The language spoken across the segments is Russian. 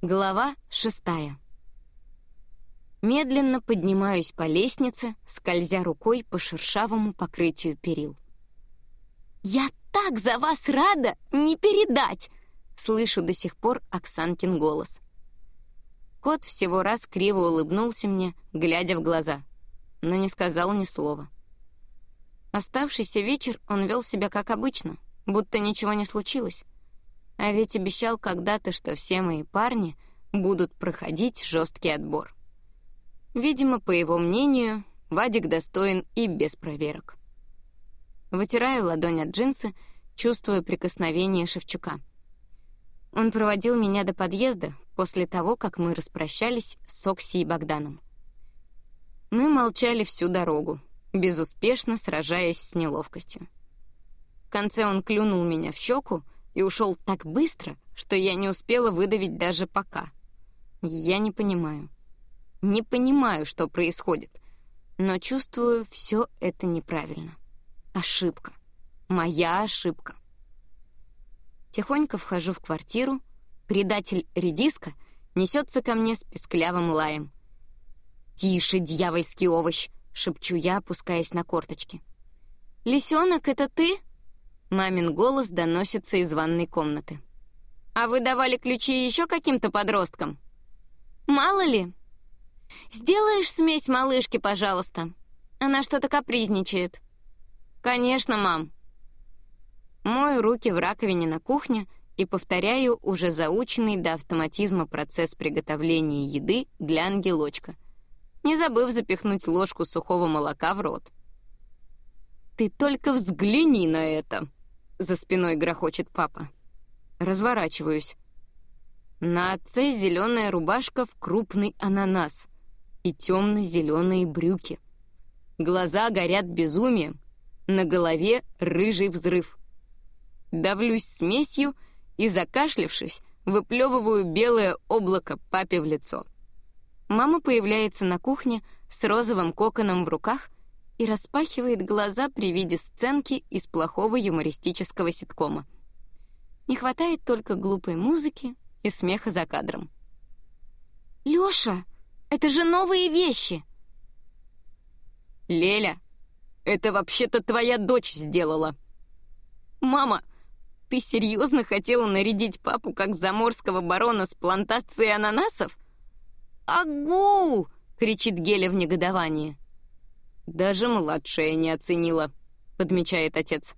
Глава шестая. Медленно поднимаюсь по лестнице, скользя рукой по шершавому покрытию перил. «Я так за вас рада! Не передать!» Слышу до сих пор Оксанкин голос. Кот всего раз криво улыбнулся мне, глядя в глаза, но не сказал ни слова. Оставшийся вечер он вел себя как обычно, будто ничего не случилось. А ведь обещал когда-то, что все мои парни будут проходить жесткий отбор. Видимо, по его мнению, Вадик достоин и без проверок. Вытираю ладонь от джинсы, чувствуя прикосновение Шевчука. Он проводил меня до подъезда после того, как мы распрощались с Окси и Богданом. Мы молчали всю дорогу, безуспешно сражаясь с неловкостью. В конце он клюнул меня в щеку, и ушел так быстро, что я не успела выдавить даже пока. Я не понимаю. Не понимаю, что происходит, но чувствую, все это неправильно. Ошибка. Моя ошибка. Тихонько вхожу в квартиру, предатель редиска несется ко мне с песклявым лаем. «Тише, дьявольский овощ!» — шепчу я, опускаясь на корточки. «Лисенок, это ты?» Мамин голос доносится из ванной комнаты. «А вы давали ключи еще каким-то подросткам?» «Мало ли». «Сделаешь смесь малышке, пожалуйста. Она что-то капризничает». «Конечно, мам». Мою руки в раковине на кухне и повторяю уже заученный до автоматизма процесс приготовления еды для ангелочка, не забыв запихнуть ложку сухого молока в рот. «Ты только взгляни на это!» За спиной грохочет папа. Разворачиваюсь. На отце зеленая рубашка в крупный ананас и темно-зеленые брюки. Глаза горят безумием, на голове рыжий взрыв. Давлюсь смесью и, закашлявшись, выплевываю белое облако папе в лицо. Мама появляется на кухне с розовым коконом в руках и распахивает глаза при виде сценки из плохого юмористического ситкома. Не хватает только глупой музыки и смеха за кадром. «Лёша, это же новые вещи!» «Леля, это вообще-то твоя дочь сделала!» «Мама, ты серьезно хотела нарядить папу как заморского барона с плантацией ананасов?» «Агу!» — кричит Геля в негодовании. «Даже младшая не оценила», — подмечает отец.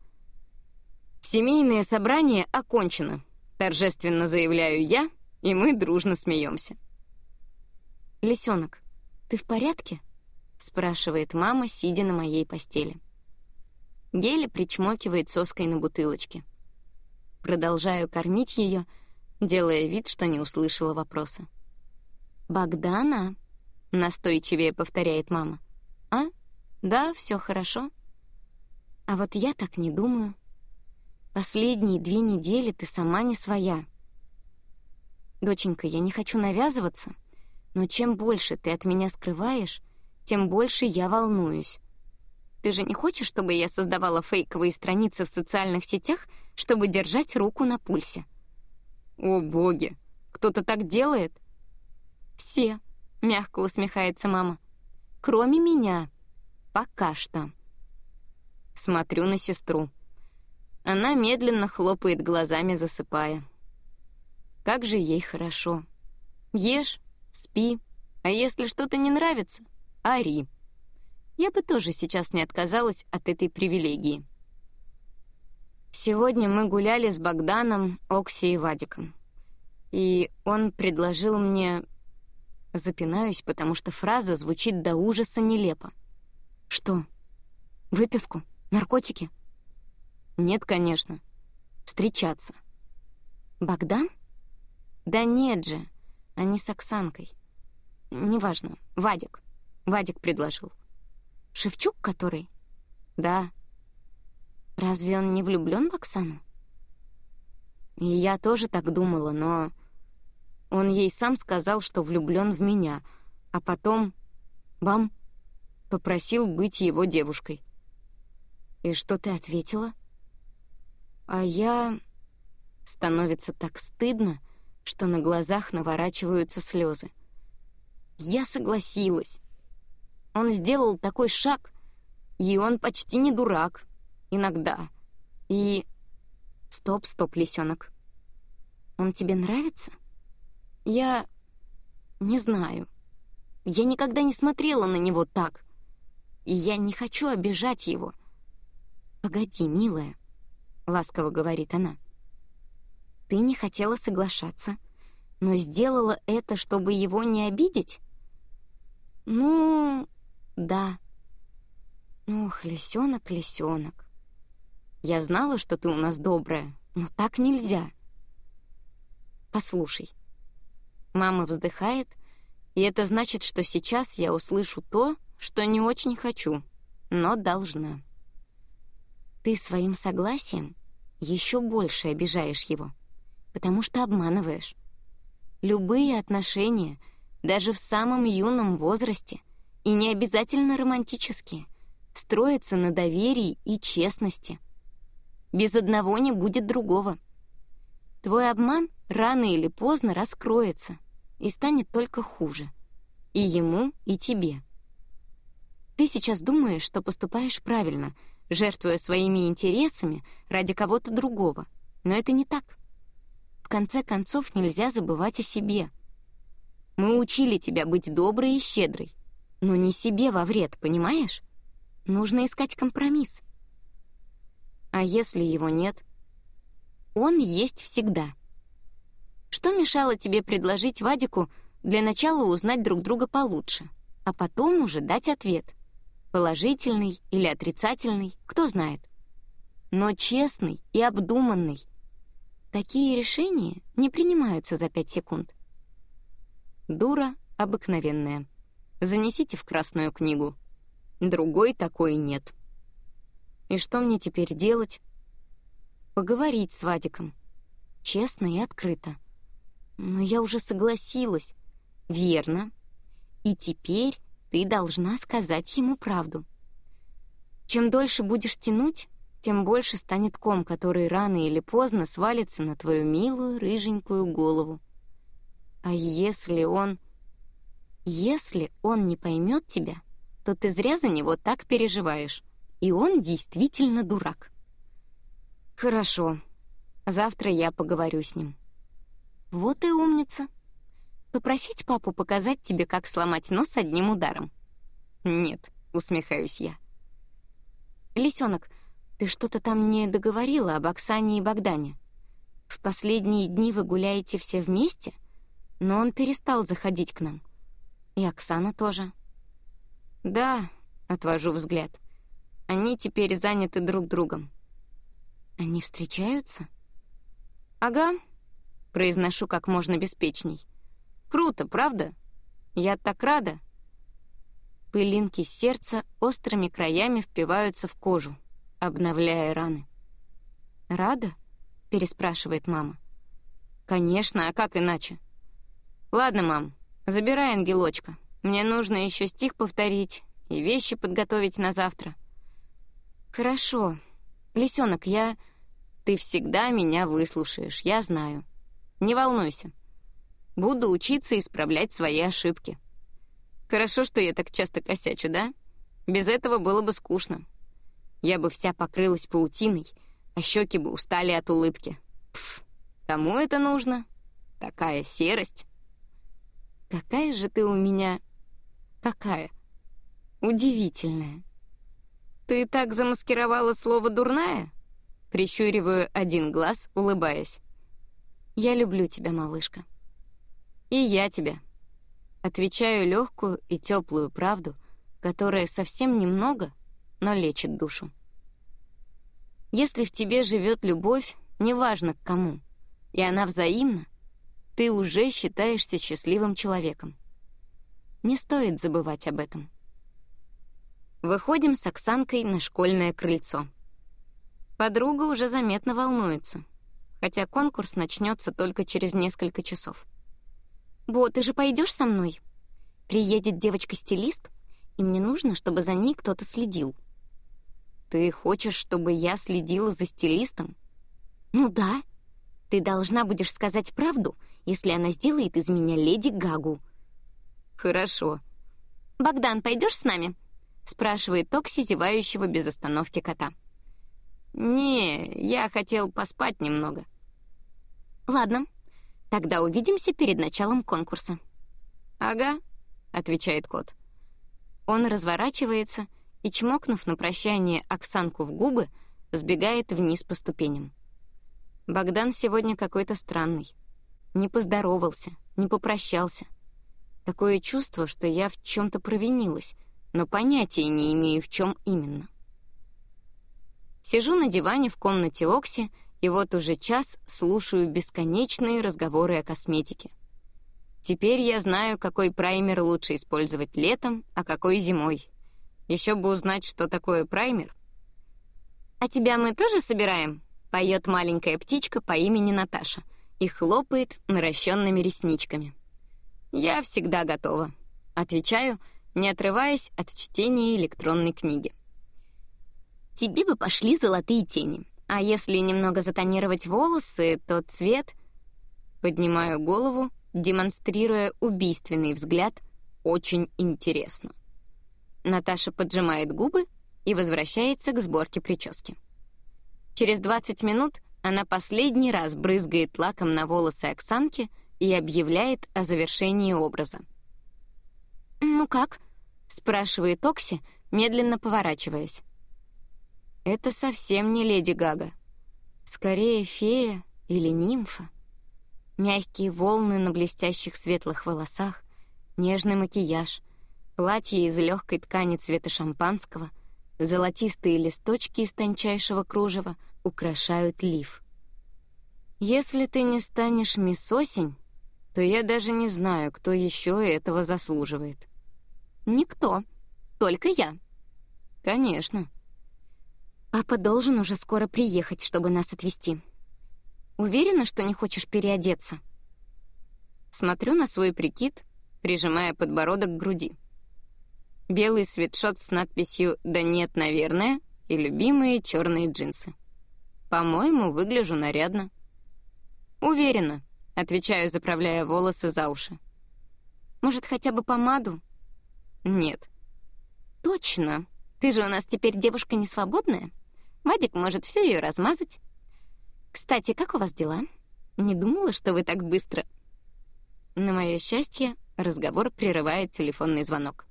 «Семейное собрание окончено», — торжественно заявляю я, и мы дружно смеемся. «Лисенок, ты в порядке?» — спрашивает мама, сидя на моей постели. Геля причмокивает соской на бутылочке. Продолжаю кормить ее, делая вид, что не услышала вопроса. «Богдана?» — настойчивее повторяет мама. «А?» Да, все хорошо. А вот я так не думаю. Последние две недели ты сама не своя. Доченька, я не хочу навязываться, но чем больше ты от меня скрываешь, тем больше я волнуюсь. Ты же не хочешь, чтобы я создавала фейковые страницы в социальных сетях, чтобы держать руку на пульсе? О, боги! Кто-то так делает? Все, мягко усмехается мама. Кроме меня. Пока что. Смотрю на сестру. Она медленно хлопает глазами, засыпая. Как же ей хорошо. Ешь, спи, а если что-то не нравится, ори. Я бы тоже сейчас не отказалась от этой привилегии. Сегодня мы гуляли с Богданом, Окси и Вадиком. И он предложил мне... Запинаюсь, потому что фраза звучит до ужаса нелепо. Что? Выпивку? Наркотики? Нет, конечно. Встречаться. Богдан? Да нет же, они с Оксанкой. Неважно, Вадик. Вадик предложил. Шевчук который? Да. Разве он не влюблен в Оксану? И я тоже так думала, но... Он ей сам сказал, что влюблен в меня, а потом... Бам! Попросил быть его девушкой. «И что ты ответила?» «А я...» Становится так стыдно, что на глазах наворачиваются слезы. Я согласилась. Он сделал такой шаг, и он почти не дурак. Иногда. И... Стоп, стоп, лисенок. Он тебе нравится? Я... не знаю. Я никогда не смотрела на него так. И я не хочу обижать его. «Погоди, милая», — ласково говорит она. «Ты не хотела соглашаться, но сделала это, чтобы его не обидеть?» «Ну, да». «Ох, лисенок, лисенок. Я знала, что ты у нас добрая, но так нельзя». «Послушай». Мама вздыхает, и это значит, что сейчас я услышу то, что не очень хочу, но должна. Ты своим согласием еще больше обижаешь его, потому что обманываешь. Любые отношения, даже в самом юном возрасте, и не обязательно романтические, строятся на доверии и честности. Без одного не будет другого. Твой обман рано или поздно раскроется и станет только хуже. И ему, и тебе. Ты сейчас думаешь, что поступаешь правильно — жертвуя своими интересами ради кого-то другого. Но это не так. В конце концов, нельзя забывать о себе. Мы учили тебя быть доброй и щедрой, но не себе во вред, понимаешь? Нужно искать компромисс. А если его нет? Он есть всегда. Что мешало тебе предложить Вадику для начала узнать друг друга получше, а потом уже дать ответ — Положительный или отрицательный, кто знает. Но честный и обдуманный. Такие решения не принимаются за пять секунд. Дура обыкновенная. Занесите в Красную книгу. Другой такой нет. И что мне теперь делать? Поговорить с Вадиком. Честно и открыто. Но я уже согласилась. Верно. И теперь ты должна сказать ему правду. Чем дольше будешь тянуть, тем больше станет ком, который рано или поздно свалится на твою милую рыженькую голову. А если он... Если он не поймет тебя, то ты зря за него так переживаешь. И он действительно дурак. Хорошо. Завтра я поговорю с ним. Вот и умница. Попросить папу показать тебе, как сломать нос одним ударом? Нет, усмехаюсь я. Лисенок, ты что-то там не договорила об Оксане и Богдане. В последние дни вы гуляете все вместе, но он перестал заходить к нам. И Оксана тоже. Да, отвожу взгляд. Они теперь заняты друг другом. Они встречаются? Ага, произношу как можно беспечней. Круто, правда? Я так рада. Пылинки сердца острыми краями впиваются в кожу, обновляя раны. «Рада?» — переспрашивает мама. «Конечно, а как иначе?» «Ладно, мам, забирай ангелочка. Мне нужно еще стих повторить и вещи подготовить на завтра». «Хорошо. Лисенок, я...» «Ты всегда меня выслушаешь, я знаю. Не волнуйся. Буду учиться исправлять свои ошибки. Хорошо, что я так часто косячу, да? Без этого было бы скучно. Я бы вся покрылась паутиной, а щеки бы устали от улыбки. Пф, кому это нужно? Такая серость. Какая же ты у меня... Какая? Удивительная. Ты так замаскировала слово «дурная»? Прищуриваю один глаз, улыбаясь. Я люблю тебя, малышка. «И я тебя». Отвечаю легкую и теплую правду, которая совсем немного, но лечит душу. Если в тебе живет любовь, неважно к кому, и она взаимна, ты уже считаешься счастливым человеком. Не стоит забывать об этом. Выходим с Оксанкой на школьное крыльцо. Подруга уже заметно волнуется, хотя конкурс начнется только через несколько часов. «Бо, ты же пойдешь со мной? Приедет девочка-стилист, и мне нужно, чтобы за ней кто-то следил». «Ты хочешь, чтобы я следила за стилистом?» «Ну да. Ты должна будешь сказать правду если она сделает из меня леди Гагу. Хорошо. Богдан, пойдешь с нами? спрашивает Токси, зевающего без остановки кота. Не, я хотел поспать немного. Ладно, тогда увидимся перед началом конкурса. Ага, отвечает кот. Он разворачивается и, чмокнув на прощание Оксанку в губы, сбегает вниз по ступеням. Богдан сегодня какой-то странный. Не поздоровался, не попрощался. Такое чувство, что я в чем-то провинилась, но понятия не имею, в чем именно. Сижу на диване в комнате Окси, и вот уже час слушаю бесконечные разговоры о косметике. Теперь я знаю, какой праймер лучше использовать летом, а какой зимой. Еще бы узнать, что такое праймер. «А тебя мы тоже собираем?» — поет маленькая птичка по имени Наташа и хлопает наращенными ресничками. «Я всегда готова», — отвечаю, не отрываясь от чтения электронной книги. «Тебе бы пошли золотые тени, а если немного затонировать волосы, то цвет...» Поднимаю голову демонстрируя убийственный взгляд «очень интересно». Наташа поджимает губы и возвращается к сборке прически. Через 20 минут она последний раз брызгает лаком на волосы Оксанки и объявляет о завершении образа. «Ну как?» — спрашивает Окси, медленно поворачиваясь. Это совсем не леди Гага. Скорее, фея или нимфа мягкие волны на блестящих светлых волосах, нежный макияж, платье из легкой ткани цвета шампанского, золотистые листочки из тончайшего кружева украшают лиф. Если ты не станешь мисс Осень, то я даже не знаю, кто еще этого заслуживает. Никто, только я. Конечно. Папа должен уже скоро приехать, чтобы нас отвезти. Уверена, что не хочешь переодеться?» Смотрю на свой прикид, прижимая подбородок к груди. Белый свитшот с надписью «Да нет, наверное» и любимые черные джинсы. По-моему, выгляжу нарядно. «Уверена», — отвечаю, заправляя волосы за уши. «Может, хотя бы помаду?» «Нет». «Точно. Ты же у нас теперь девушка несвободная. Вадик может все ее размазать». «Кстати, как у вас дела? Не думала, что вы так быстро...» На мое счастье, разговор прерывает телефонный звонок.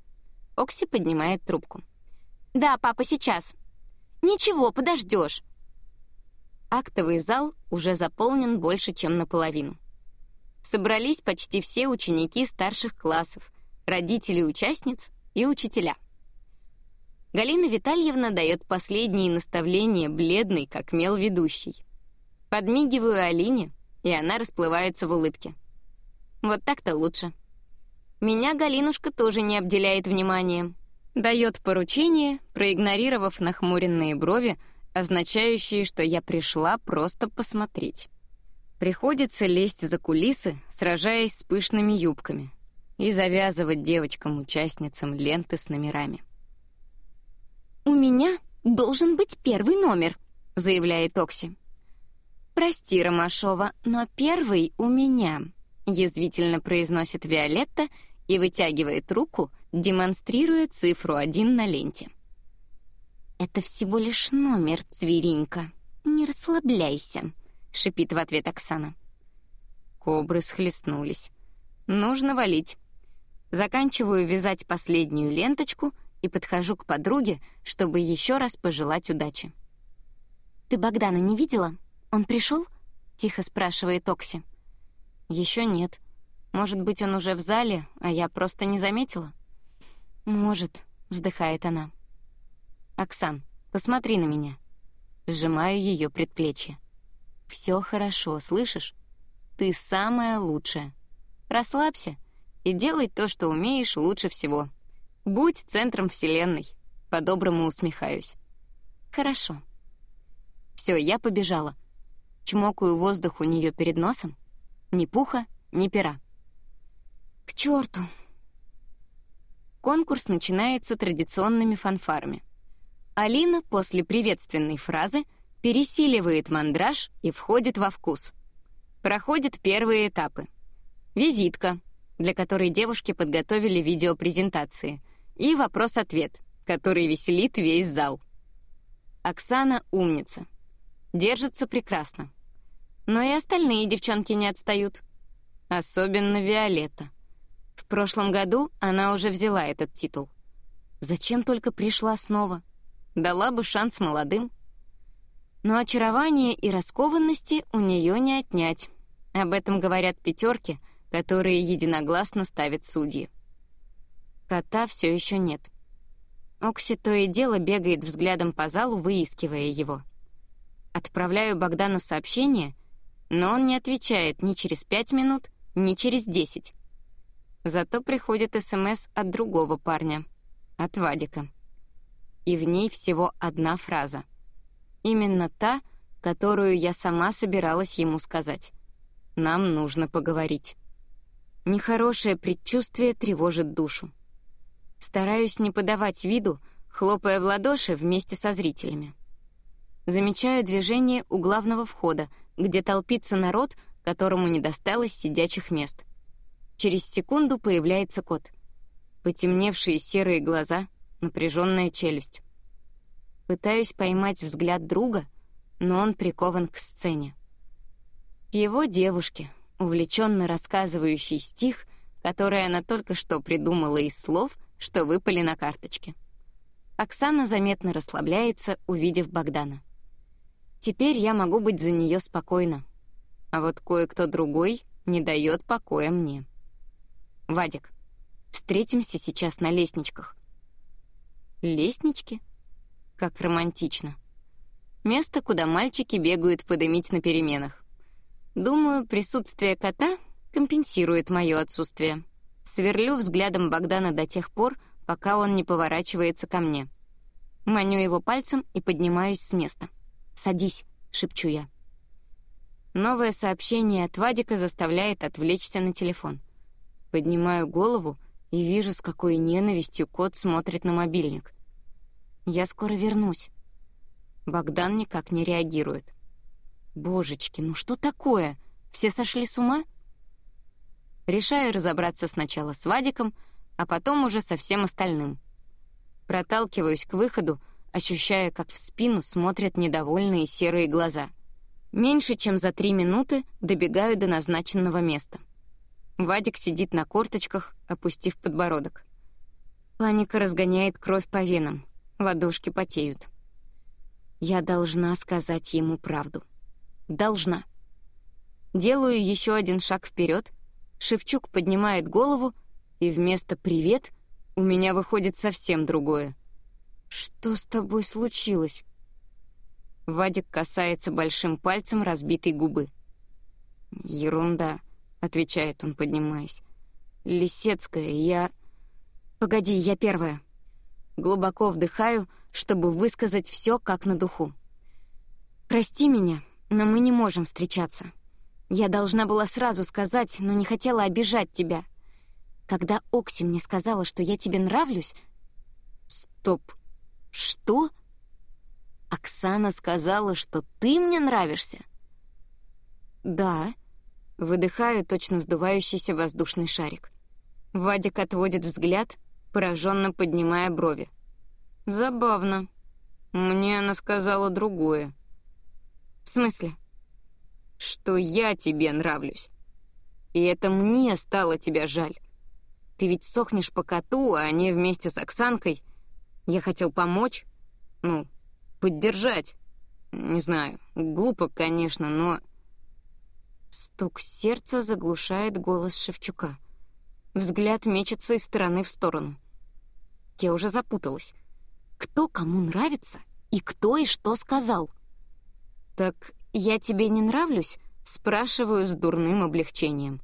Окси поднимает трубку. «Да, папа, сейчас». «Ничего, подождешь. Актовый зал уже заполнен больше, чем наполовину. Собрались почти все ученики старших классов, родители участниц и учителя. Галина Витальевна дает последние наставления бледной, как мел ведущий. Подмигиваю Алине, и она расплывается в улыбке. Вот так-то лучше. Меня Галинушка тоже не обделяет вниманием. Дает поручение, проигнорировав нахмуренные брови, означающие, что я пришла просто посмотреть. Приходится лезть за кулисы, сражаясь с пышными юбками, и завязывать девочкам-участницам ленты с номерами. «У меня должен быть первый номер», — заявляет Окси. «Прости, Ромашова, но первый у меня», — язвительно произносит Виолетта и вытягивает руку, демонстрируя цифру один на ленте. «Это всего лишь номер, Цверинка. Не расслабляйся», — шипит в ответ Оксана. Кобры схлестнулись. «Нужно валить». Заканчиваю вязать последнюю ленточку и подхожу к подруге, чтобы еще раз пожелать удачи. «Ты Богдана не видела?» «Он пришел?» — тихо спрашивает Окси. Еще нет. Может быть, он уже в зале, а я просто не заметила?» «Может», — вздыхает она. «Оксан, посмотри на меня». Сжимаю ее предплечье. Все хорошо, слышишь? Ты самая лучшая. Расслабься и делай то, что умеешь лучше всего. Будь центром Вселенной. По-доброму усмехаюсь. Хорошо. Все, я побежала чмокаю воздух у нее перед носом. Ни пуха, ни пера. К черту! Конкурс начинается традиционными фанфарами. Алина после приветственной фразы пересиливает мандраж и входит во вкус. Проходят первые этапы. визитка, для которой девушки подготовили видеопрезентации, и вопрос-ответ, который веселит весь зал. Оксана — умница. Держится прекрасно. Но и остальные девчонки не отстают. Особенно Виолетта. В прошлом году она уже взяла этот титул. Зачем только пришла снова? Дала бы шанс молодым. Но очарование и раскованности у нее не отнять. Об этом говорят пятерки, которые единогласно ставят судьи. Кота все еще нет. Окси то и дело бегает взглядом по залу, выискивая его. Отправляю Богдану сообщение, но он не отвечает ни через пять минут, ни через десять. Зато приходит СМС от другого парня, от Вадика. И в ней всего одна фраза. Именно та, которую я сама собиралась ему сказать. Нам нужно поговорить. Нехорошее предчувствие тревожит душу. Стараюсь не подавать виду, хлопая в ладоши вместе со зрителями. Замечаю движение у главного входа, где толпится народ, которому не досталось сидячих мест. Через секунду появляется кот. Потемневшие серые глаза, напряженная челюсть. Пытаюсь поймать взгляд друга, но он прикован к сцене. К его девушке, увлеченно рассказывающей стих, который она только что придумала из слов, что выпали на карточке. Оксана заметно расслабляется, увидев Богдана. Теперь я могу быть за нее спокойна. А вот кое-кто другой не дает покоя мне. Вадик, встретимся сейчас на лестничках. Лестнички? Как романтично. Место, куда мальчики бегают подымить на переменах. Думаю, присутствие кота компенсирует мое отсутствие. Сверлю взглядом Богдана до тех пор, пока он не поворачивается ко мне. Маню его пальцем и поднимаюсь с места. «Садись», — шепчу я. Новое сообщение от Вадика заставляет отвлечься на телефон. Поднимаю голову и вижу, с какой ненавистью кот смотрит на мобильник. «Я скоро вернусь». Богдан никак не реагирует. «Божечки, ну что такое? Все сошли с ума?» Решаю разобраться сначала с Вадиком, а потом уже со всем остальным. Проталкиваюсь к выходу, ощущая, как в спину смотрят недовольные серые глаза. Меньше чем за три минуты добегаю до назначенного места. Вадик сидит на корточках, опустив подбородок. Паника разгоняет кровь по венам, ладошки потеют. Я должна сказать ему правду. Должна. Делаю еще один шаг вперед. Шевчук поднимает голову, и вместо «привет» у меня выходит совсем другое. «Что с тобой случилось?» Вадик касается большим пальцем разбитой губы. «Ерунда», — отвечает он, поднимаясь. «Лисецкая, я...» «Погоди, я первая». Глубоко вдыхаю, чтобы высказать все как на духу. «Прости меня, но мы не можем встречаться. Я должна была сразу сказать, но не хотела обижать тебя. Когда Окси мне сказала, что я тебе нравлюсь...» «Стоп, «Что?» «Оксана сказала, что ты мне нравишься?» «Да», — выдыхаю точно сдувающийся воздушный шарик. Вадик отводит взгляд, пораженно поднимая брови. «Забавно. Мне она сказала другое». «В смысле?» «Что я тебе нравлюсь. И это мне стало тебя жаль. Ты ведь сохнешь по коту, а они вместе с Оксанкой я хотел помочь, ну, поддержать. Не знаю, глупо, конечно, но... Стук сердца заглушает голос Шевчука. Взгляд мечется из стороны в сторону. Я уже запуталась. Кто кому нравится и кто и что сказал? «Так я тебе не нравлюсь?» — спрашиваю с дурным облегчением.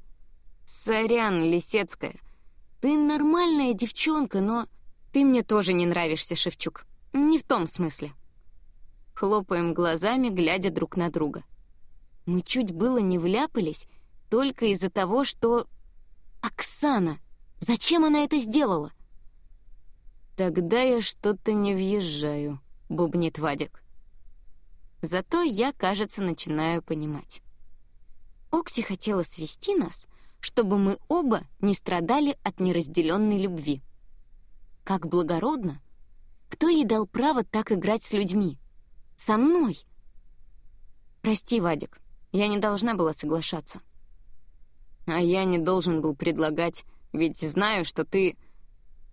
«Сорян, Лисецкая, ты нормальная девчонка, но...» «Ты мне тоже не нравишься, Шевчук. Не в том смысле». Хлопаем глазами, глядя друг на друга. Мы чуть было не вляпались только из-за того, что... Оксана! Зачем она это сделала? «Тогда я что-то не въезжаю», — бубнит Вадик. Зато я, кажется, начинаю понимать. Окси хотела свести нас, чтобы мы оба не страдали от неразделенной любви. Как благородно! Кто ей дал право так играть с людьми? Со мной! Прости, Вадик, я не должна была соглашаться. А я не должен был предлагать, ведь знаю, что ты...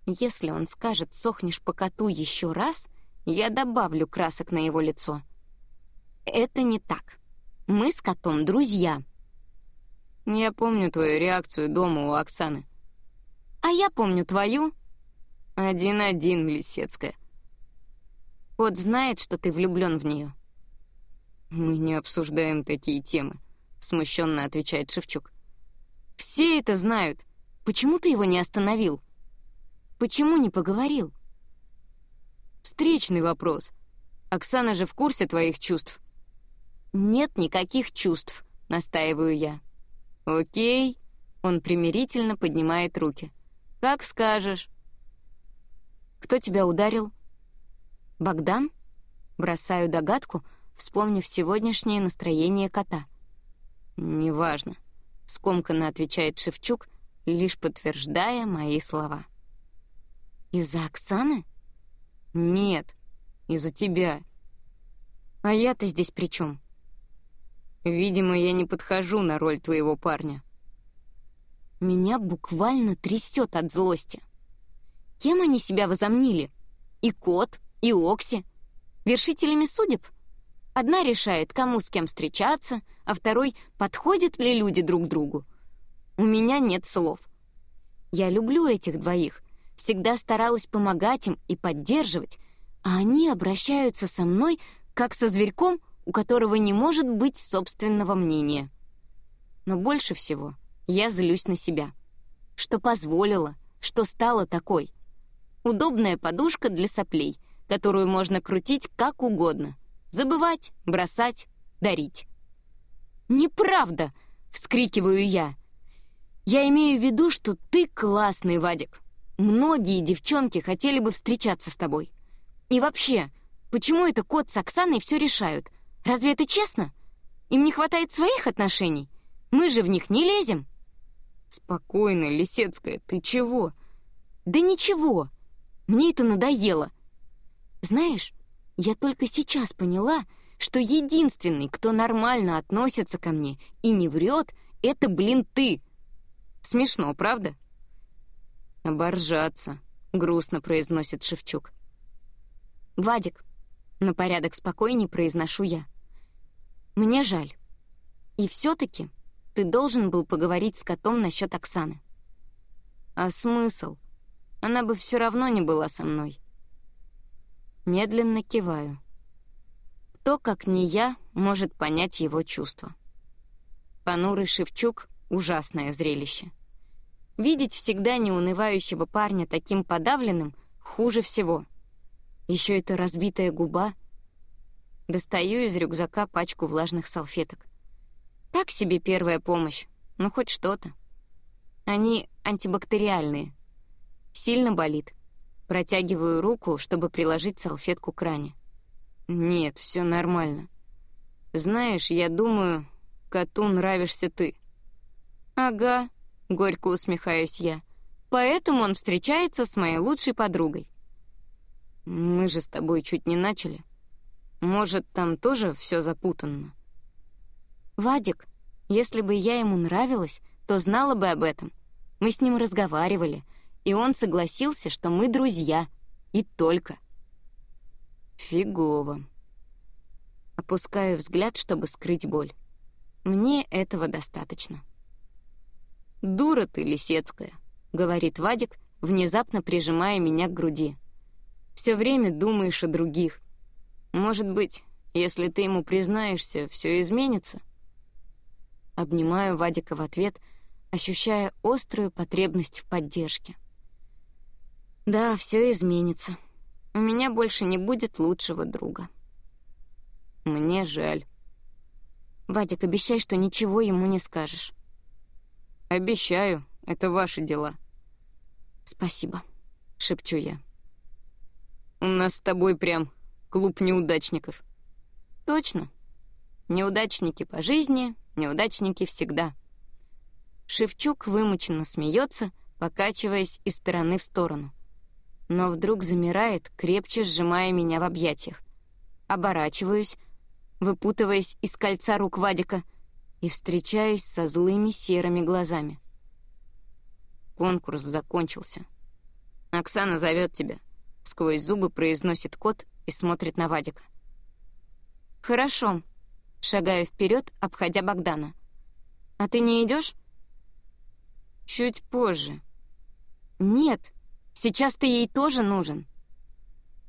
Если он скажет «сохнешь по коту» еще раз, я добавлю красок на его лицо. Это не так. Мы с котом друзья. Я помню твою реакцию дома у Оксаны. А я помню твою. Один-один, Лисецкая. Кот знает, что ты влюблен в нее. Мы не обсуждаем такие темы, смущенно отвечает Шевчук. Все это знают. Почему ты его не остановил? Почему не поговорил? Встречный вопрос. Оксана же в курсе твоих чувств. Нет никаких чувств, настаиваю я. Окей. Он примирительно поднимает руки. Как скажешь. Кто тебя ударил? Богдан? Бросаю догадку, вспомнив сегодняшнее настроение кота. «Неважно», — скомканно отвечает Шевчук, лишь подтверждая мои слова. «Из-за Оксаны?» «Нет, из-за тебя». «А я-то здесь при чем? «Видимо, я не подхожу на роль твоего парня». Меня буквально трясет от злости. Кем они себя возомнили? И кот, и Окси. Вершителями судеб? Одна решает, кому с кем встречаться, а второй, подходят ли люди друг другу. У меня нет слов. Я люблю этих двоих, всегда старалась помогать им и поддерживать, а они обращаются со мной, как со зверьком, у которого не может быть собственного мнения. Но больше всего я злюсь на себя. Что позволила, что стала такой. Удобная подушка для соплей, которую можно крутить как угодно. Забывать, бросать, дарить. «Неправда!» — вскрикиваю я. «Я имею в виду, что ты классный, Вадик. Многие девчонки хотели бы встречаться с тобой. И вообще, почему это кот с Оксаной все решают? Разве это честно? Им не хватает своих отношений? Мы же в них не лезем». «Спокойно, Лисецкая, ты чего?» «Да ничего. Мне это надоело. Знаешь, я только сейчас поняла, что единственный, кто нормально относится ко мне и не врет, это, блин, ты. Смешно, правда?» «Оборжаться», — грустно произносит Шевчук. «Вадик», — на порядок спокойней произношу я. «Мне жаль. И все-таки ты должен был поговорить с котом насчет Оксаны». «А смысл? Она бы все равно не была со мной». Медленно киваю. Кто, как не я, может понять его чувства? Понурый Шевчук — ужасное зрелище. Видеть всегда неунывающего парня таким подавленным хуже всего. Еще эта разбитая губа. Достаю из рюкзака пачку влажных салфеток. Так себе первая помощь, ну хоть что-то. Они антибактериальные. Сильно болит. Протягиваю руку, чтобы приложить салфетку к ране. Нет, все нормально. Знаешь, я думаю, коту нравишься ты. Ага, — горько усмехаюсь я. «Поэтому он встречается с моей лучшей подругой». «Мы же с тобой чуть не начали. Может, там тоже все запутанно?» «Вадик, если бы я ему нравилась, то знала бы об этом. Мы с ним разговаривали, и он согласился, что мы друзья. И только». «Фигово». Опускаю взгляд, чтобы скрыть боль. Мне этого достаточно. «Дура ты, Лисецкая», — говорит Вадик, внезапно прижимая меня к груди. «Все время думаешь о других. Может быть, если ты ему признаешься, все изменится?» Обнимаю Вадика в ответ, ощущая острую потребность в поддержке. «Да, все изменится. У меня больше не будет лучшего друга». «Мне жаль». «Вадик, обещай, что ничего ему не скажешь». «Обещаю, это ваши дела». «Спасибо», — шепчу я. «У нас с тобой прям клуб неудачников». «Точно. Неудачники по жизни, неудачники всегда». Шевчук вымученно смеется, покачиваясь из стороны в сторону. Но вдруг замирает, крепче сжимая меня в объятиях. Оборачиваюсь, выпутываясь из кольца рук Вадика, и встречаюсь со злыми серыми глазами. Конкурс закончился. «Оксана зовет тебя», — сквозь зубы произносит кот и смотрит на Вадика. «Хорошо», — шагаю вперед, обходя Богдана. «А ты не идешь? «Чуть позже». «Нет, сейчас ты ей тоже нужен».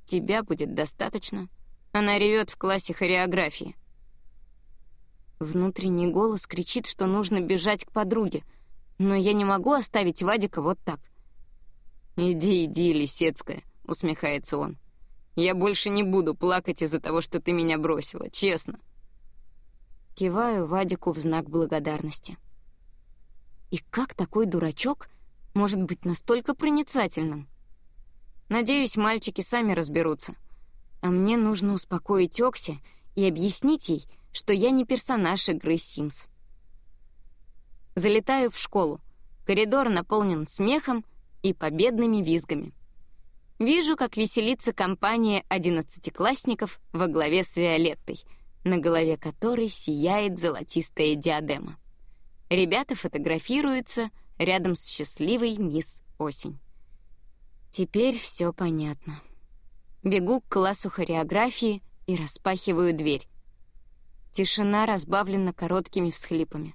«Тебя будет достаточно». Она ревет в классе хореографии. Внутренний голос кричит, что нужно бежать к подруге, но я не могу оставить Вадика вот так. «Иди, иди, Лисецкая», — усмехается он. «Я больше не буду плакать из-за того, что ты меня бросила, честно». Киваю Вадику в знак благодарности. И как такой дурачок может быть настолько проницательным? Надеюсь, мальчики сами разберутся. А мне нужно успокоить Окси и объяснить ей, что я не персонаж игры Sims. Залетаю в школу. Коридор наполнен смехом и победными визгами. Вижу, как веселится компания одиннадцатиклассников во главе с Виолеттой, на голове которой сияет золотистая диадема. Ребята фотографируются рядом с счастливой мисс Осень. Теперь все понятно. Бегу к классу хореографии и распахиваю дверь. Тишина разбавлена короткими всхлипами.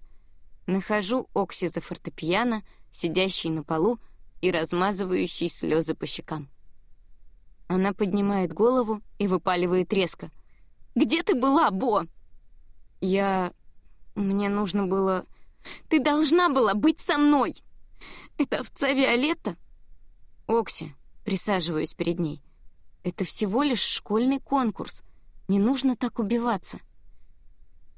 Нахожу Окси за фортепиано, сидящий на полу и размазывающий слезы по щекам. Она поднимает голову и выпаливает резко. «Где ты была, Бо?» «Я... Мне нужно было...» «Ты должна была быть со мной!» «Это овца Виолетта?» «Окси», присаживаюсь перед ней. «Это всего лишь школьный конкурс. Не нужно так убиваться».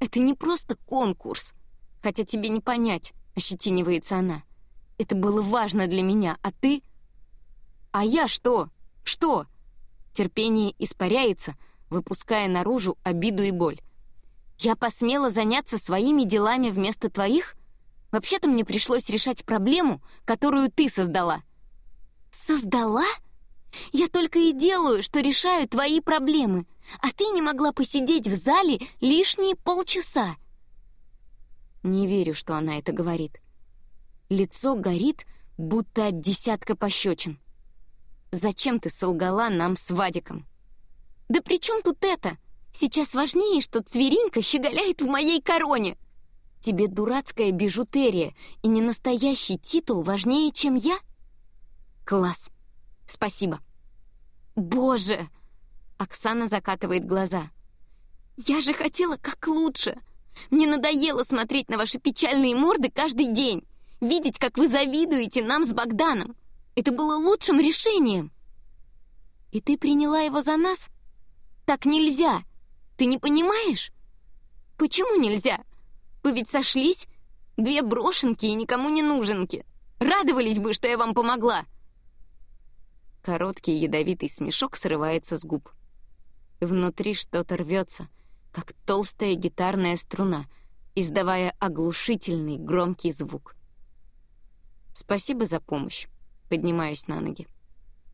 Это не просто конкурс. Хотя тебе не понять, ощетинивается она. Это было важно для меня, а ты... А я что? Что? Терпение испаряется, выпуская наружу обиду и боль. Я посмела заняться своими делами вместо твоих? Вообще-то мне пришлось решать проблему, которую ты создала. Создала? Я только и делаю, что решаю твои проблемы, а ты не могла посидеть в зале лишние полчаса. Не верю, что она это говорит. Лицо горит, будто от десятка пощечин. Зачем ты солгала нам с Вадиком? Да при чем тут это? Сейчас важнее, что Цверинка щеголяет в моей короне. Тебе дурацкая бижутерия и не настоящий титул важнее, чем я? Класс. Спасибо. Боже! Оксана закатывает глаза. Я же хотела как лучше. Мне надоело смотреть на ваши печальные морды каждый день, видеть, как вы завидуете нам с Богданом. Это было лучшим решением. И ты приняла его за нас? Так нельзя. Ты не понимаешь? Почему нельзя? Вы ведь сошлись, две брошенки и никому не нуженки. Радовались бы, что я вам помогла. Короткий ядовитый смешок срывается с губ. Внутри что-то рвется, как толстая гитарная струна, издавая оглушительный громкий звук. «Спасибо за помощь», — поднимаюсь на ноги.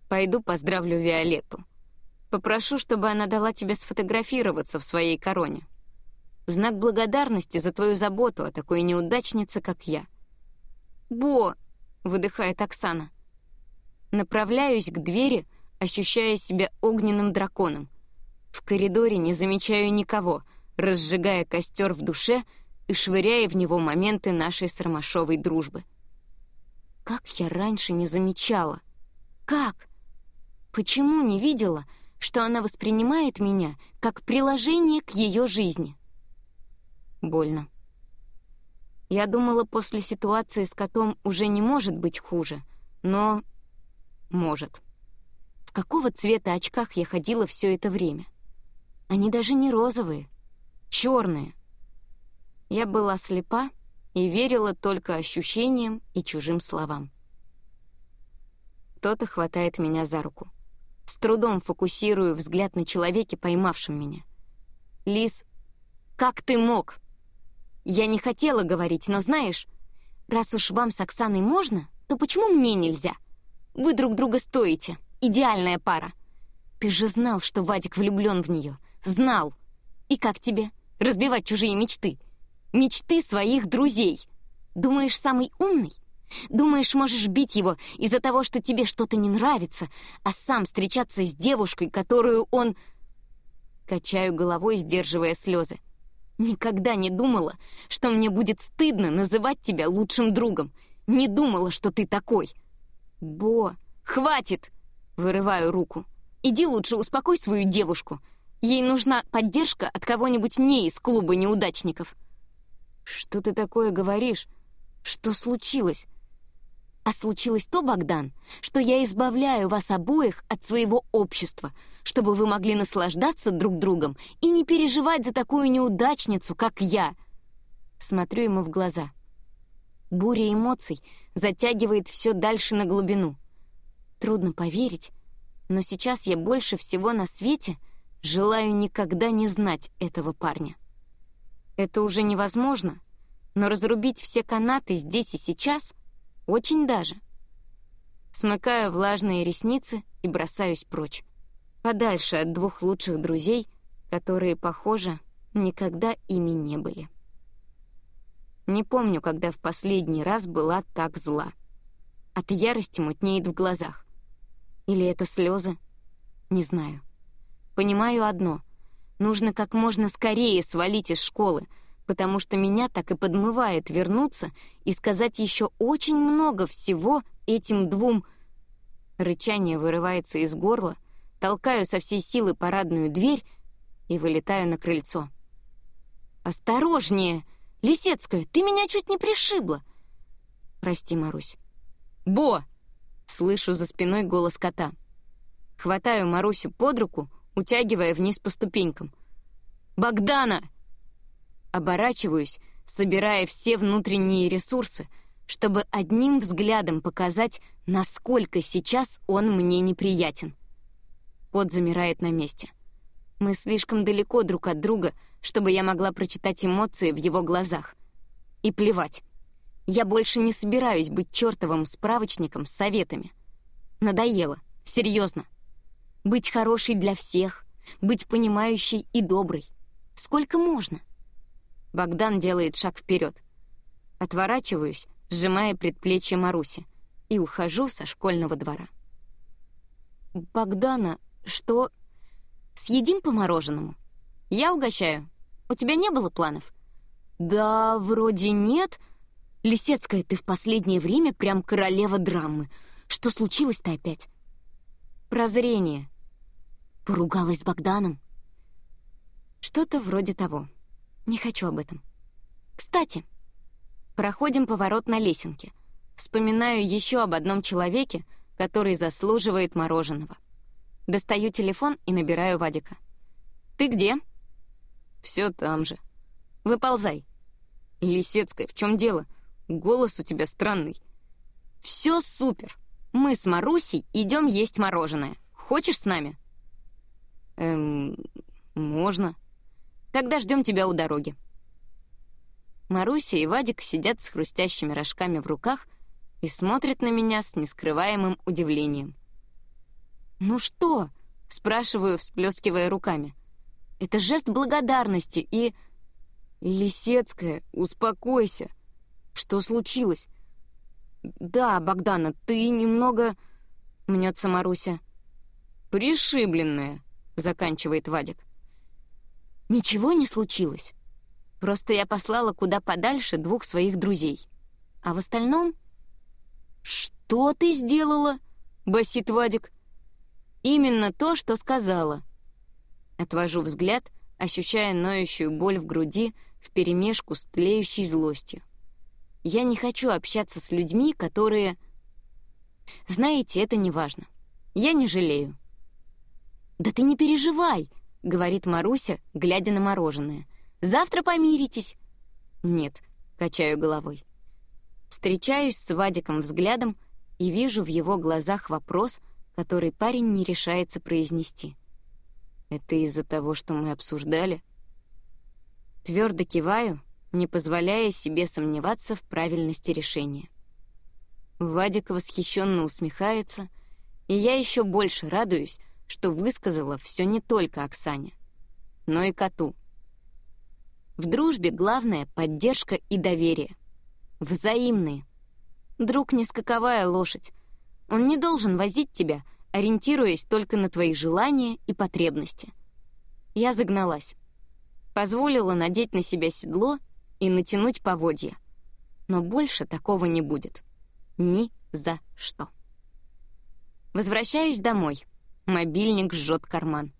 «Пойду поздравлю Виолетту. Попрошу, чтобы она дала тебе сфотографироваться в своей короне. В знак благодарности за твою заботу о такой неудачнице, как я». «Бо!» — выдыхает Оксана. Направляюсь к двери, ощущая себя огненным драконом. В коридоре не замечаю никого, разжигая костер в душе и швыряя в него моменты нашей с Ромашовой дружбы. Как я раньше не замечала? Как? Почему не видела, что она воспринимает меня как приложение к ее жизни? Больно. Я думала, после ситуации с котом уже не может быть хуже, но может. В какого цвета очках я ходила все это время? Они даже не розовые, черные. Я была слепа и верила только ощущениям и чужим словам. Кто-то хватает меня за руку. С трудом фокусирую взгляд на человеке, поймавшем меня. «Лис, как ты мог?» Я не хотела говорить, но знаешь, Раз уж вам с Оксаной можно, то почему мне нельзя? Вы друг друга стоите. Идеальная пара. Ты же знал, что Вадик влюблен в нее. Знал. И как тебе? Разбивать чужие мечты. Мечты своих друзей. Думаешь, самый умный? Думаешь, можешь бить его из-за того, что тебе что-то не нравится, а сам встречаться с девушкой, которую он... Качаю головой, сдерживая слезы. Никогда не думала, что мне будет стыдно называть тебя лучшим другом. Не думала, что ты такой. Бо, хватит! Вырываю руку. Иди лучше успокой свою девушку. Ей нужна поддержка от кого-нибудь не из клуба неудачников. Что ты такое говоришь? Что случилось? А случилось то, Богдан, что я избавляю вас обоих от своего общества, чтобы вы могли наслаждаться друг другом и не переживать за такую неудачницу, как я. Смотрю ему в глаза. Буря эмоций затягивает все дальше на глубину. Трудно поверить, но сейчас я больше всего на свете желаю никогда не знать этого парня. Это уже невозможно, но разрубить все канаты здесь и сейчас — очень даже. Смыкаю влажные ресницы и бросаюсь прочь. Подальше от двух лучших друзей, которые, похоже, никогда ими не были. Не помню, когда в последний раз была так зла. От ярости мутнеет в глазах. Или это слезы? Не знаю. Понимаю одно. Нужно как можно скорее свалить из школы, потому что меня так и подмывает вернуться и сказать еще очень много всего этим двум... Рычание вырывается из горла, толкаю со всей силы парадную дверь и вылетаю на крыльцо. «Осторожнее! Лисецкая, ты меня чуть не пришибла!» «Прости, Марусь». «Бо!» — слышу за спиной голос кота. Хватаю Марусю под руку, утягивая вниз по ступенькам. «Богдана!» Оборачиваюсь, собирая все внутренние ресурсы, чтобы одним взглядом показать, насколько сейчас он мне неприятен. Кот замирает на месте. Мы слишком далеко друг от друга, чтобы я могла прочитать эмоции в его глазах. И плевать. Я больше не собираюсь быть чертовым справочником с советами. Надоело. Серьезно. Быть хорошей для всех, быть понимающей и доброй. Сколько можно? Богдан делает шаг вперед. Отворачиваюсь, сжимая предплечье Маруси, и ухожу со школьного двора. «Богдана, что...» «Съедим по мороженому?» «Я угощаю. У тебя не было планов?» «Да, вроде нет. Лисецкая, ты в последнее время прям королева драмы. Что случилось-то опять?» «Прозрение». «Поругалась с Богданом?» «Что-то вроде того». Не хочу об этом. Кстати, проходим поворот на лесенке. Вспоминаю еще об одном человеке, который заслуживает мороженого. Достаю телефон и набираю Вадика. «Ты где?» «Все там же». «Выползай». «Лисецкая, в чем дело? Голос у тебя странный». «Все супер. Мы с Марусей идем есть мороженое. Хочешь с нами?» «Эм, можно». Тогда ждем тебя у дороги». Маруся и Вадик сидят с хрустящими рожками в руках и смотрят на меня с нескрываемым удивлением. «Ну что?» — спрашиваю, всплескивая руками. «Это жест благодарности и...» «Лисецкая, успокойся. Что случилось?» «Да, Богдана, ты немного...» — мнется Маруся. «Пришибленная», — заканчивает Вадик. Ничего не случилось. Просто я послала куда подальше двух своих друзей. А в остальном... «Что ты сделала?» — басит Вадик. «Именно то, что сказала». Отвожу взгляд, ощущая ноющую боль в груди вперемешку с тлеющей злостью. Я не хочу общаться с людьми, которые... Знаете, это не важно. Я не жалею. «Да ты не переживай!» — говорит Маруся, глядя на мороженое. «Завтра помиритесь». «Нет», — качаю головой. Встречаюсь с Вадиком взглядом и вижу в его глазах вопрос, который парень не решается произнести. «Это из-за того, что мы обсуждали?» Твердо киваю не позволяя себе сомневаться в правильности решения. Вадик восхищенно усмехается, и я еще больше радуюсь, что высказала все не только Оксане, но и коту. В дружбе главное — поддержка и доверие. Взаимные. Друг не скаковая лошадь. Он не должен возить тебя, ориентируясь только на твои желания и потребности. Я загналась. Позволила надеть на себя седло и натянуть поводья. Но больше такого не будет. Ни за что. Возвращаюсь домой. Мобильник жжет карман.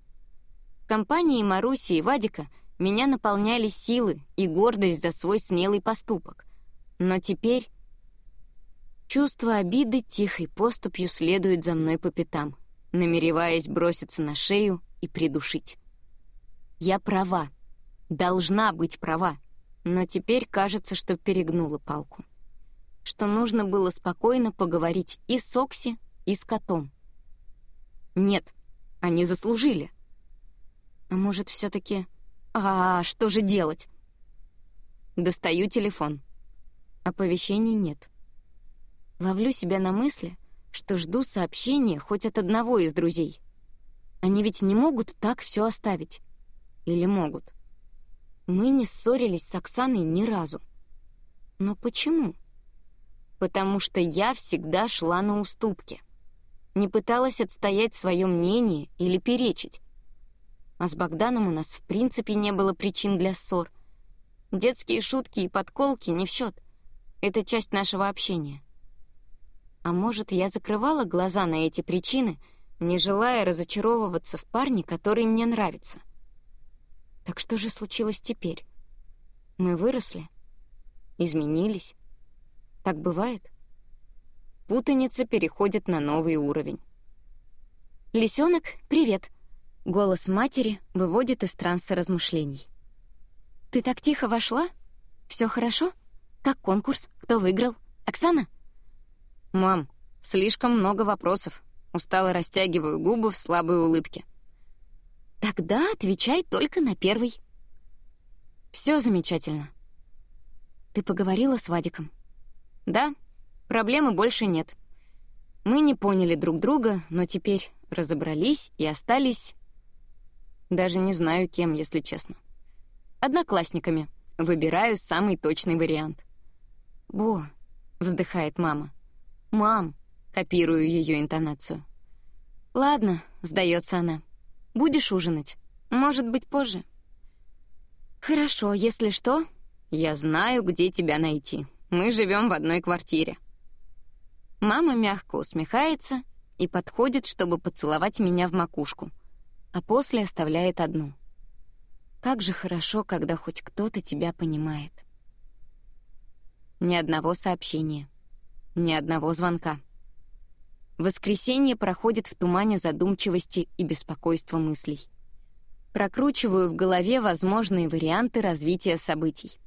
В компании Маруси и Вадика меня наполняли силы и гордость за свой смелый поступок. Но теперь чувство обиды тихой поступью следует за мной по пятам, намереваясь броситься на шею и придушить. Я права. Должна быть права. Но теперь кажется, что перегнула палку что нужно было спокойно поговорить и с Окси, и с котом. Нет, они заслужили. А может, все-таки... А, что же делать? Достаю телефон. Оповещений нет. Ловлю себя на мысли, что жду сообщения хоть от одного из друзей. Они ведь не могут так все оставить. Или могут? Мы не ссорились с Оксаной ни разу. Но почему? потому что я всегда шла на уступки. Не пыталась отстоять свое мнение или перечить. А с Богданом у нас в принципе не было причин для ссор. Детские шутки и подколки не в счет. Это часть нашего общения. А может, я закрывала глаза на эти причины, не желая разочаровываться в парне, который мне нравится. Так что же случилось теперь? Мы выросли, изменились, так бывает? Путаница переходит на новый уровень. «Лисёнок, привет!» Голос матери выводит из транса размышлений. «Ты так тихо вошла? Все хорошо? Как конкурс? Кто выиграл? Оксана?» «Мам, слишком много вопросов». Устало растягиваю губы в слабой улыбке. «Тогда отвечай только на первый». Все замечательно». «Ты поговорила с Вадиком?» Да, проблемы больше нет. Мы не поняли друг друга, но теперь разобрались и остались... Даже не знаю, кем, если честно. Одноклассниками. Выбираю самый точный вариант. «Бо», — вздыхает мама. «Мам», — копирую ее интонацию. «Ладно», — сдается она. «Будешь ужинать? Может быть, позже?» «Хорошо, если что, я знаю, где тебя найти», мы живем в одной квартире». Мама мягко усмехается и подходит, чтобы поцеловать меня в макушку, а после оставляет одну. Как же хорошо, когда хоть кто-то тебя понимает. Ни одного сообщения, ни одного звонка. Воскресенье проходит в тумане задумчивости и беспокойства мыслей. Прокручиваю в голове возможные варианты развития событий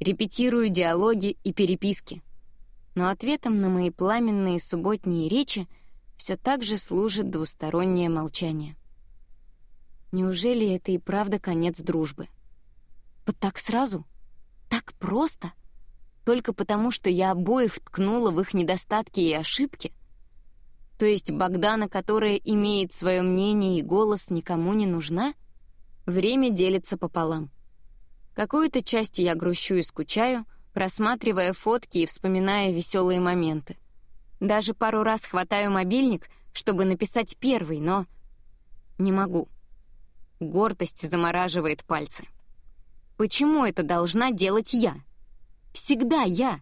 репетирую диалоги и переписки. Но ответом на мои пламенные субботние речи все так же служит двустороннее молчание. Неужели это и правда конец дружбы? Вот так сразу? Так просто? Только потому, что я обоих ткнула в их недостатки и ошибки? То есть Богдана, которая имеет свое мнение и голос, никому не нужна? Время делится пополам — Какую-то часть я грущу и скучаю, просматривая фотки и вспоминая веселые моменты. Даже пару раз хватаю мобильник, чтобы написать первый, но не могу. Гордость замораживает пальцы. Почему это должна делать я? Всегда я.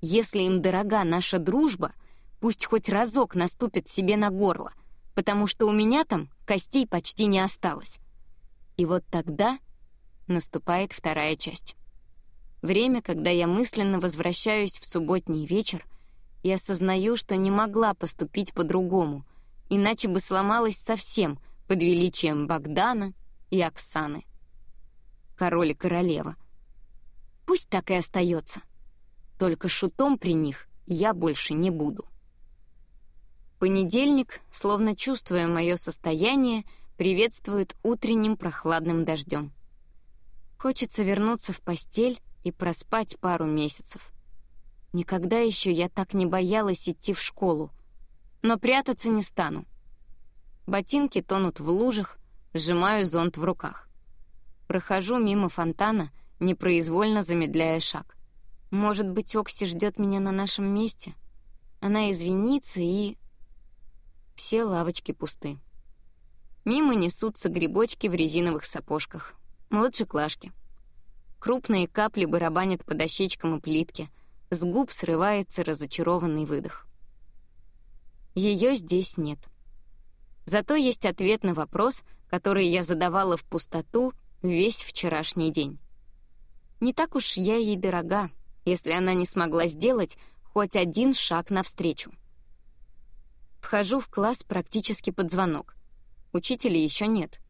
Если им дорога наша дружба, пусть хоть разок наступит себе на горло, потому что у меня там костей почти не осталось. И вот тогда наступает вторая часть. Время, когда я мысленно возвращаюсь в субботний вечер и осознаю, что не могла поступить по-другому, иначе бы сломалась совсем под величием Богдана и Оксаны. Король и королева. Пусть так и остается. Только шутом при них я больше не буду. Понедельник, словно чувствуя мое состояние, приветствует утренним прохладным дождем. Хочется вернуться в постель и проспать пару месяцев. Никогда еще я так не боялась идти в школу, но прятаться не стану. Ботинки тонут в лужах, сжимаю зонт в руках. Прохожу мимо фонтана, непроизвольно замедляя шаг. Может быть, Окси ждет меня на нашем месте? Она извинится и... Все лавочки пусты. Мимо несутся грибочки в резиновых сапожках. Младшеклашки. Крупные капли барабанят по дощечкам и плитке. С губ срывается разочарованный выдох. Ее здесь нет. Зато есть ответ на вопрос, который я задавала в пустоту весь вчерашний день. Не так уж я ей дорога, если она не смогла сделать хоть один шаг навстречу. Вхожу в класс практически под звонок. Учителя еще нет.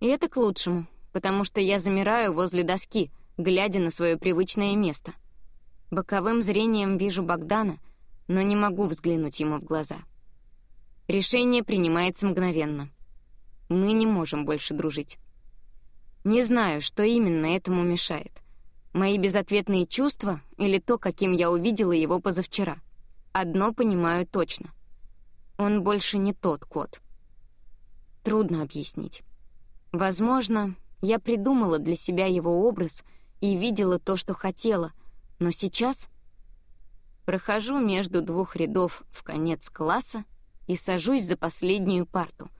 И это к лучшему, потому что я замираю возле доски, глядя на свое привычное место. Боковым зрением вижу Богдана, но не могу взглянуть ему в глаза. Решение принимается мгновенно. Мы не можем больше дружить. Не знаю, что именно этому мешает. Мои безответные чувства или то, каким я увидела его позавчера. Одно понимаю точно. Он больше не тот кот. Трудно объяснить. Возможно, я придумала для себя его образ и видела то, что хотела, но сейчас прохожу между двух рядов в конец класса и сажусь за последнюю парту,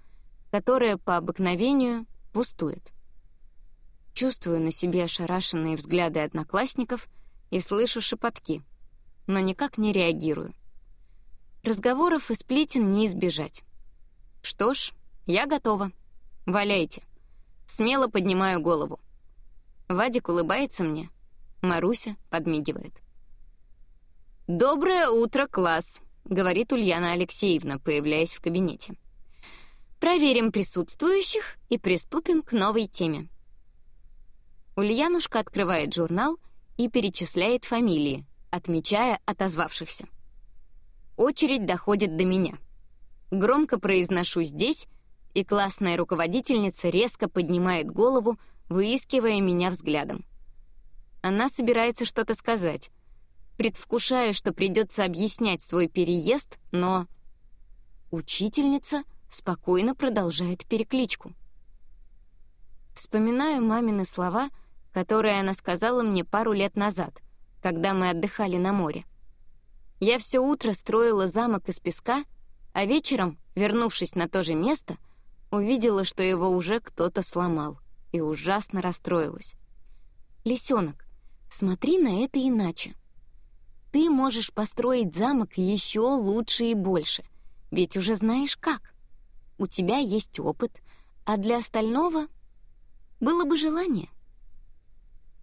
которая по обыкновению пустует. Чувствую на себе ошарашенные взгляды одноклассников и слышу шепотки, но никак не реагирую. Разговоров и сплетен не избежать. Что ж, я готова. Валяйте. Смело поднимаю голову. Вадик улыбается мне. Маруся подмигивает. «Доброе утро, класс!» — говорит Ульяна Алексеевна, появляясь в кабинете. «Проверим присутствующих и приступим к новой теме». Ульянушка открывает журнал и перечисляет фамилии, отмечая отозвавшихся. Очередь доходит до меня. Громко произношу «здесь», и классная руководительница резко поднимает голову, выискивая меня взглядом. Она собирается что-то сказать. Предвкушаю, что придется объяснять свой переезд, но... Учительница спокойно продолжает перекличку. Вспоминаю мамины слова, которые она сказала мне пару лет назад, когда мы отдыхали на море. Я все утро строила замок из песка, а вечером, вернувшись на то же место, увидела, что его уже кто-то сломал, и ужасно расстроилась. «Лисенок, смотри на это иначе. Ты можешь построить замок еще лучше и больше, ведь уже знаешь как. У тебя есть опыт, а для остального было бы желание.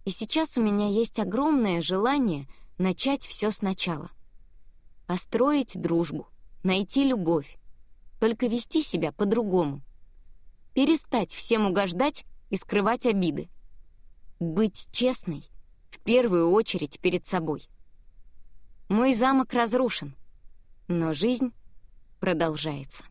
И сейчас у меня есть огромное желание начать все сначала. Построить дружбу, найти любовь, только вести себя по-другому. Перестать всем угождать и скрывать обиды. Быть честной в первую очередь перед собой. Мой замок разрушен, но жизнь продолжается.